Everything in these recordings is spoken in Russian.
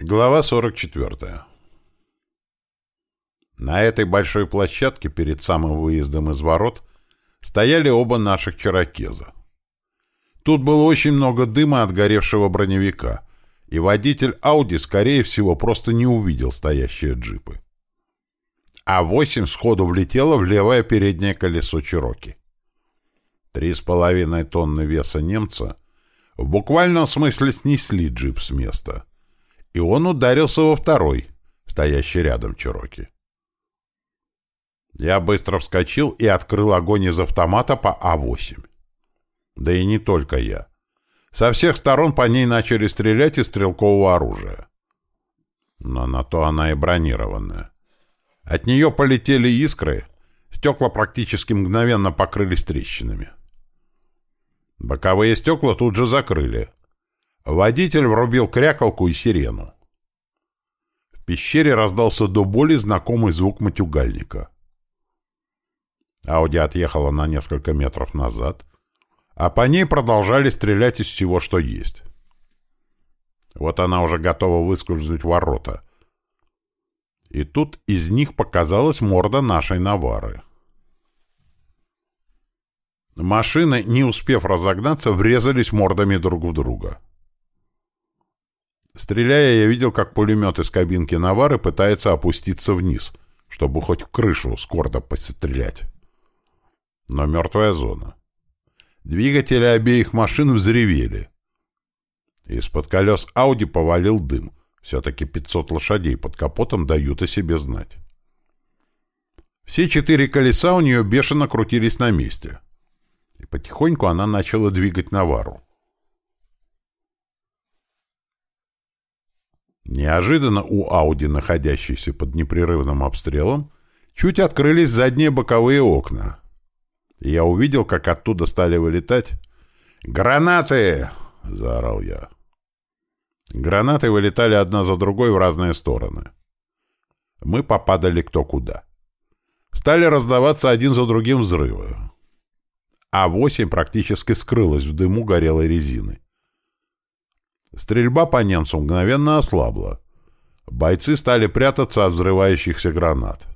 Глава 44. На этой большой площадке перед самым выездом из ворот стояли оба наших чарокеза. Тут было очень много дыма от горевшего броневика, и водитель Ауди, скорее всего, просто не увидел стоящие джипы. А-8 сходу влетело в левое переднее колесо Чироки. Три с половиной тонны веса немца в буквальном смысле снесли джип с места — и он ударился во второй, стоящий рядом Чироки. Я быстро вскочил и открыл огонь из автомата по А8. Да и не только я. Со всех сторон по ней начали стрелять из стрелкового оружия. Но на то она и бронированная. От нее полетели искры, стекла практически мгновенно покрылись трещинами. Боковые стекла тут же закрыли — Водитель врубил крякалку и сирену. В пещере раздался до боли знакомый звук матюгальника. Ауди отъехала на несколько метров назад, а по ней продолжали стрелять из всего, что есть. Вот она уже готова выскользнуть ворота. И тут из них показалась морда нашей Навары. Машины, не успев разогнаться, врезались мордами друг в друга. Стреляя, я видел, как пулемет из кабинки Навары пытается опуститься вниз, чтобы хоть в крышу с корда пострелять. Но мертвая зона. Двигатели обеих машин взревели. Из-под колес Ауди повалил дым. Все-таки 500 лошадей под капотом дают о себе знать. Все четыре колеса у нее бешено крутились на месте. И потихоньку она начала двигать Навару. Неожиданно у Ауди, находящейся под непрерывным обстрелом, чуть открылись задние боковые окна. Я увидел, как оттуда стали вылетать... «Гранаты!» — заорал я. Гранаты вылетали одна за другой в разные стороны. Мы попадали кто куда. Стали раздаваться один за другим взрывы. А-8 практически скрылась в дыму горелой резины. Стрельба по немцам мгновенно ослабла. Бойцы стали прятаться от взрывающихся гранат.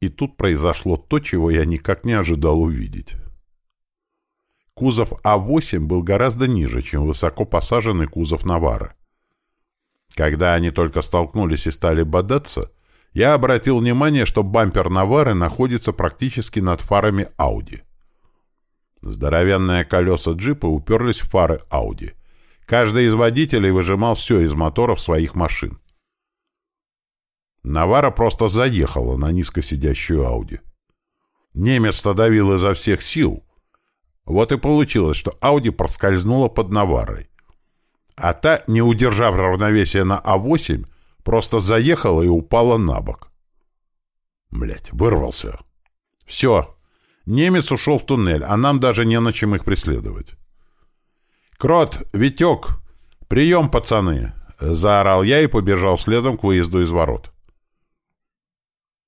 И тут произошло то, чего я никак не ожидал увидеть. Кузов А8 был гораздо ниже, чем высоко посаженный кузов Навара. Когда они только столкнулись и стали бодаться, я обратил внимание, что бампер Навары находится практически над фарами Ауди. Здоровенные колеса джипа уперлись в фары Ауди. Каждый из водителей выжимал все из моторов своих машин. Навара просто заехала на низко сидящую Ауди. Немец-то давил изо всех сил. Вот и получилось, что Ауди проскользнула под Наварой. А та, не удержав равновесия на А8, просто заехала и упала на бок. Блять, вырвался. Все, Немец ушел в туннель, а нам даже не на чем их преследовать. «Крот! Витек! Прием, пацаны!» — заорал я и побежал следом к выезду из ворот.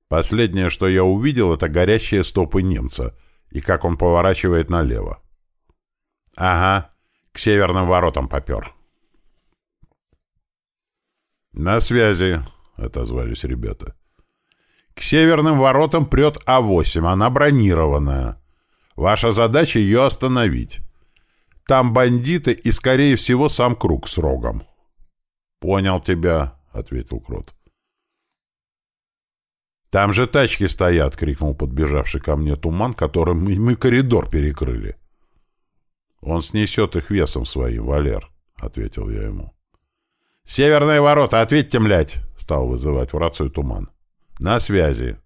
Последнее, что я увидел, — это горящие стопы немца и как он поворачивает налево. «Ага, к северным воротам попер». «На связи», — отозвались ребята. К северным воротам прет А8, она бронированная. Ваша задача ее остановить. Там бандиты и, скорее всего, сам круг с рогом. — Понял тебя, — ответил Крот. — Там же тачки стоят, — крикнул подбежавший ко мне туман, которым мы, мы коридор перекрыли. — Он снесет их весом своим, Валер, — ответил я ему. — Северные ворота, ответьте, млядь, — стал вызывать в рацию туман. — на связи.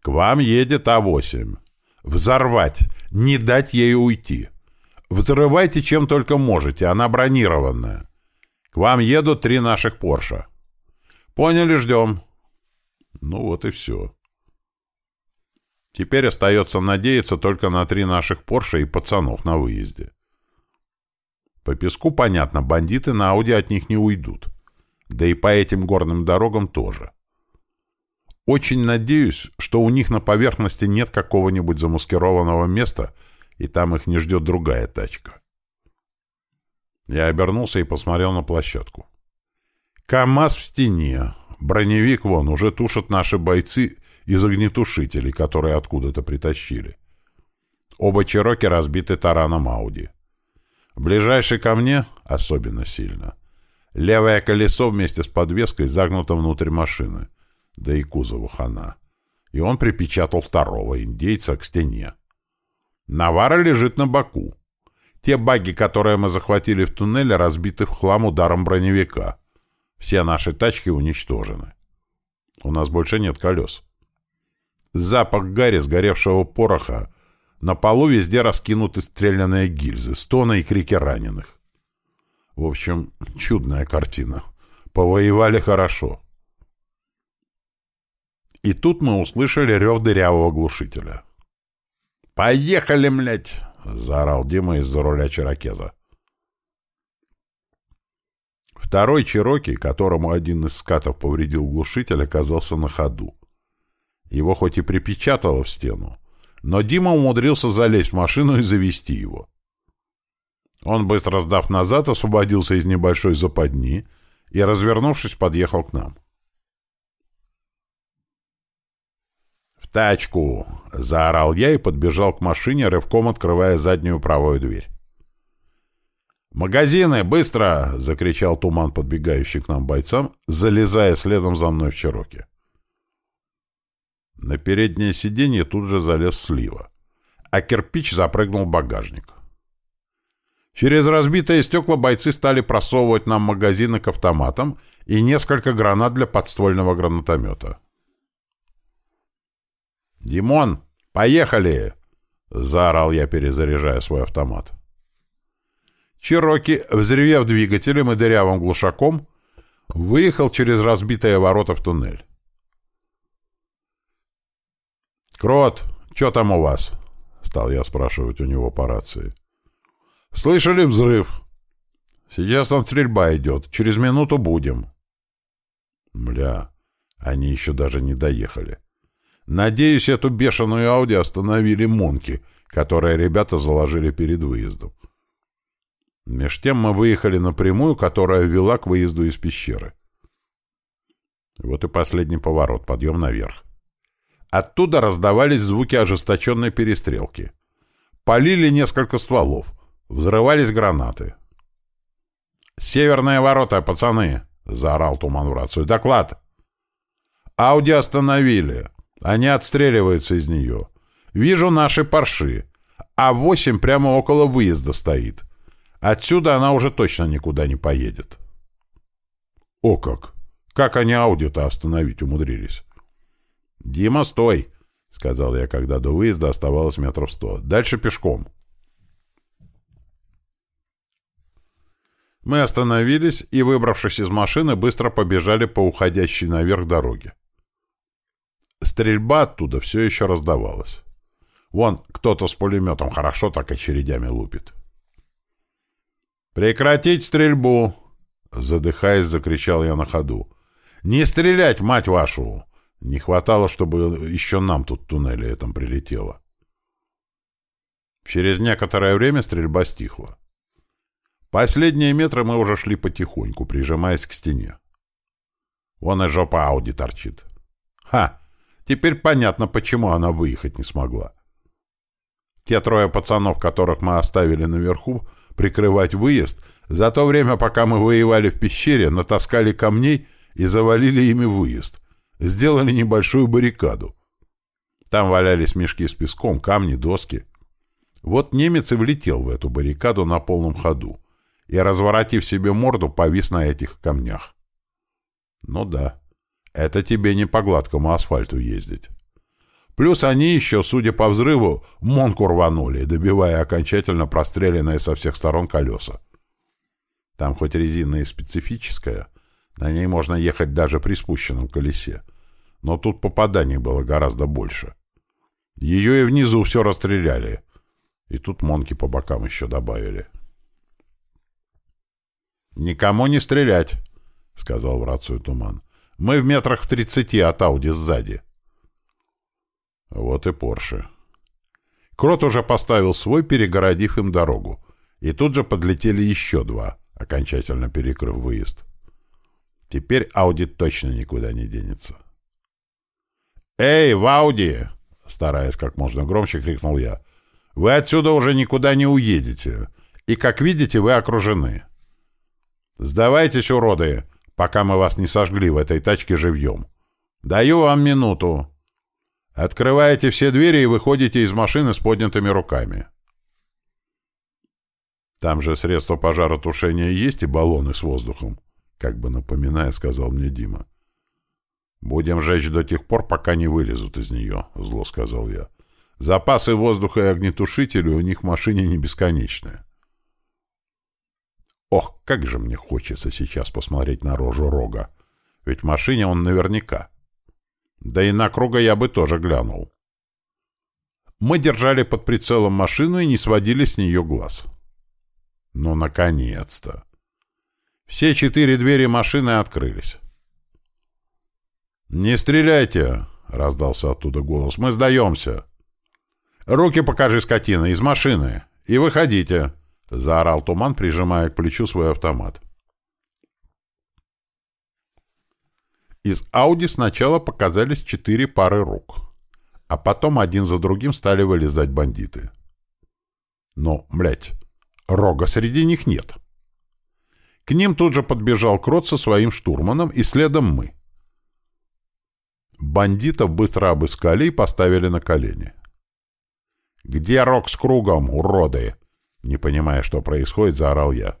К вам едет А8. Взорвать. Не дать ей уйти. Взрывайте чем только можете, она бронированная. К вам едут три наших Порша. Поняли, ждем. Ну вот и все. Теперь остается надеяться только на три наших Порша и пацанов на выезде. По песку, понятно, бандиты на Ауди от них не уйдут. Да и по этим горным дорогам тоже. Очень надеюсь, что у них на поверхности нет какого-нибудь замаскированного места, и там их не ждет другая тачка. Я обернулся и посмотрел на площадку. КамАЗ в стене. Броневик вон уже тушат наши бойцы из огнетушителей, которые откуда-то притащили. Оба Чероки разбиты тараном Ауди. Ближайший ко мне особенно сильно. Левое колесо вместе с подвеской загнуто внутрь машины, да и кузову хана. И он припечатал второго индейца к стене. Навара лежит на боку. Те баги, которые мы захватили в туннеле, разбиты в хлам ударом броневика. Все наши тачки уничтожены. У нас больше нет колес. Запах гари сгоревшего пороха. На полу везде раскинуты стрелянные гильзы, стоны и крики раненых. В общем, чудная картина. Повоевали хорошо. И тут мы услышали рев дырявого глушителя. «Поехали, млять!» — заорал Дима из-за руля Чирокеза. Второй Чироки, которому один из скатов повредил глушитель, оказался на ходу. Его хоть и припечатало в стену, но Дима умудрился залезть в машину и завести его. Он, быстро сдав назад, освободился из небольшой западни и, развернувшись, подъехал к нам. Тачку!» — заорал я и подбежал к машине, рывком открывая заднюю правую дверь. «Магазины! Быстро!» — закричал туман, подбегающий к нам бойцам, залезая следом за мной в Чироке. На переднее сиденье тут же залез слива, а кирпич запрыгнул в багажник. Через разбитые стекла бойцы стали просовывать нам магазины к автоматам и несколько гранат для подствольного гранатомета. «Димон, поехали!» — заорал я, перезаряжая свой автомат. Чироки, взревев двигателем и дырявым глушаком, выехал через разбитые ворота в туннель. «Крот, что там у вас?» — стал я спрашивать у него по рации. «Слышали взрыв?» «Сейчас там стрельба идет. Через минуту будем». Бля, они еще даже не доехали. Надеюсь, эту бешеную Ауди остановили монки, которые ребята заложили перед выездом. Меж тем мы выехали напрямую, которая вела к выезду из пещеры. Вот и последний поворот, подъем наверх. Оттуда раздавались звуки ожесточенной перестрелки. Полили несколько стволов. Взрывались гранаты. «Северные ворота, пацаны!» — заорал Туман в рацию. «Доклад!» «Ауди остановили. Они отстреливаются из нее. Вижу наши парши. А восемь прямо около выезда стоит. Отсюда она уже точно никуда не поедет». «О как! Как они Ауди-то остановить умудрились?» «Дима, стой!» — сказал я, когда до выезда оставалось метров сто. «Дальше пешком». Мы остановились и, выбравшись из машины, быстро побежали по уходящей наверх дороге. Стрельба оттуда все еще раздавалась. Вон, кто-то с пулеметом хорошо так очередями лупит. «Прекратить стрельбу!» Задыхаясь, закричал я на ходу. «Не стрелять, мать вашу! Не хватало, чтобы еще нам тут в туннеле этом прилетело. Через некоторое время стрельба стихла. Последние метры мы уже шли потихоньку, прижимаясь к стене. Вон и жопа Ауди торчит. Ха! Теперь понятно, почему она выехать не смогла. Те трое пацанов, которых мы оставили наверху, прикрывать выезд, за то время, пока мы воевали в пещере, натаскали камней и завалили ими выезд, сделали небольшую баррикаду. Там валялись мешки с песком, камни, доски. Вот немец и влетел в эту баррикаду на полном ходу и, разворотив себе морду, повис на этих камнях. Ну да, это тебе не по гладкому асфальту ездить. Плюс они еще, судя по взрыву, монку рванули, добивая окончательно простреленные со всех сторон колеса. Там хоть резина и специфическая, на ней можно ехать даже при спущенном колесе. Но тут попаданий было гораздо больше. Ее и внизу все расстреляли. И тут монки по бокам еще добавили. «Никому не стрелять!» — сказал в рацию Туман. «Мы в метрах в тридцати от Ауди сзади». Вот и Порше. Крот уже поставил свой, перегородив им дорогу. И тут же подлетели еще два, окончательно перекрыв выезд. Теперь Ауди точно никуда не денется. «Эй, в Ауди!» — стараясь как можно громче, крикнул я. «Вы отсюда уже никуда не уедете, и, как видите, вы окружены. Сдавайтесь, уроды, пока мы вас не сожгли в этой тачке живьем. Даю вам минуту. Открываете все двери и выходите из машины с поднятыми руками». «Там же средства пожаротушения есть и баллоны с воздухом», как бы напоминая, сказал мне Дима. «Будем жечь до тех пор, пока не вылезут из нее», — зло сказал я. «Запасы воздуха и огнетушителей у них в машине не бесконечные». Ох, как же мне хочется сейчас посмотреть на рожу Рога. Ведь в машине он наверняка. Да и на Круга я бы тоже глянул. Мы держали под прицелом машину и не сводили с нее глаз. Ну, наконец-то! Все четыре двери машины открылись. «Не стреляйте!» — раздался оттуда голос. «Мы сдаемся!» «Руки покажи, скотина, из машины! И выходите!» — заорал Туман, прижимая к плечу свой автомат. Из Ауди сначала показались четыре пары рук, а потом один за другим стали вылезать бандиты. Но, блядь, рога среди них нет. К ним тут же подбежал Крот со своим штурманом, и следом мы. Бандитов быстро обыскали и поставили на колени. «Где Рок с кругом, уроды?» Не понимая, что происходит, заорал я.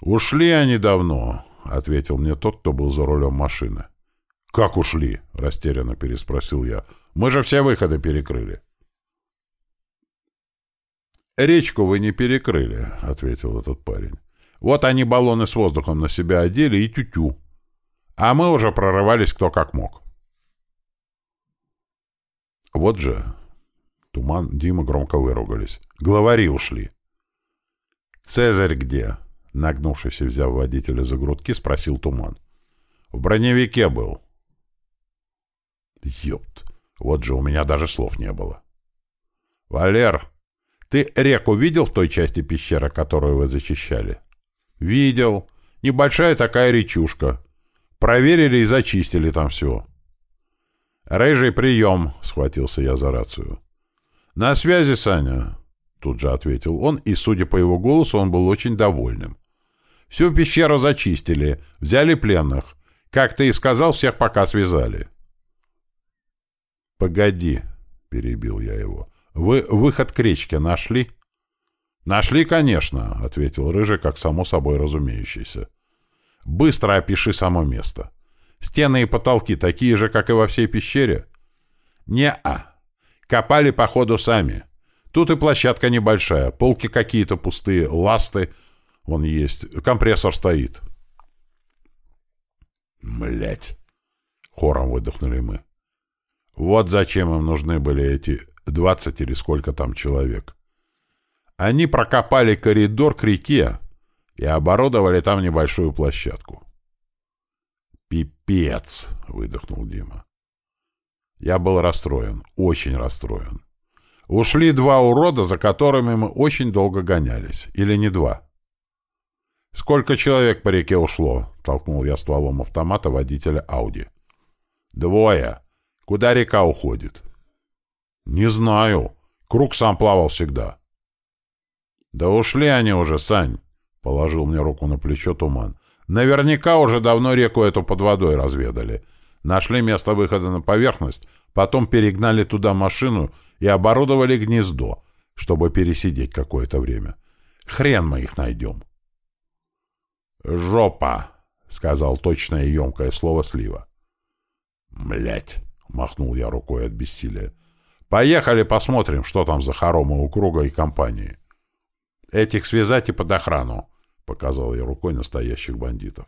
«Ушли они давно», — ответил мне тот, кто был за рулем машины. «Как ушли?» — растерянно переспросил я. «Мы же все выходы перекрыли». «Речку вы не перекрыли», — ответил этот парень. «Вот они баллоны с воздухом на себя одели и тю-тю а мы уже прорывались кто как мог. Вот же. Туман, Дима громко выругались. Главари ушли. «Цезарь где?» Нагнувшись и взяв водителя за грудки, спросил Туман. «В броневике был». «Ёпт! Вот же у меня даже слов не было». «Валер, ты реку видел в той части пещеры, которую вы зачищали?» «Видел. Небольшая такая речушка. Проверили и зачистили там все. «Рыжий прием!» — схватился я за рацию. «На связи, Саня!» — тут же ответил он, и, судя по его голосу, он был очень довольным. «Всю пещеру зачистили, взяли пленных. Как ты и сказал, всех пока связали». «Погоди!» — перебил я его. «Вы выход к речке нашли?» «Нашли, конечно», — ответил Рыжий, как само собой разумеющийся. Быстро опиши само место. Стены и потолки такие же, как и во всей пещере? Не-а. Копали, походу, сами. Тут и площадка небольшая, полки какие-то пустые, ласты. Вон есть, компрессор стоит. Млять. Хором выдохнули мы. Вот зачем им нужны были эти двадцать или сколько там человек. Они прокопали коридор к реке, и оборудовали там небольшую площадку. «Пипец!» — выдохнул Дима. Я был расстроен, очень расстроен. Ушли два урода, за которыми мы очень долго гонялись. Или не два. «Сколько человек по реке ушло?» — толкнул я стволом автомата водителя Ауди. «Двое. Куда река уходит?» «Не знаю. Круг сам плавал всегда». «Да ушли они уже, Сань. — положил мне руку на плечо туман. «Наверняка уже давно реку эту под водой разведали. Нашли место выхода на поверхность, потом перегнали туда машину и оборудовали гнездо, чтобы пересидеть какое-то время. Хрен мы их найдем». «Жопа!» — сказал точное и емкое слово слива. «Млять!» — махнул я рукой от бессилия. «Поехали посмотрим, что там за хоромы у круга и компании». Этих связать и под охрану, — показал я рукой настоящих бандитов.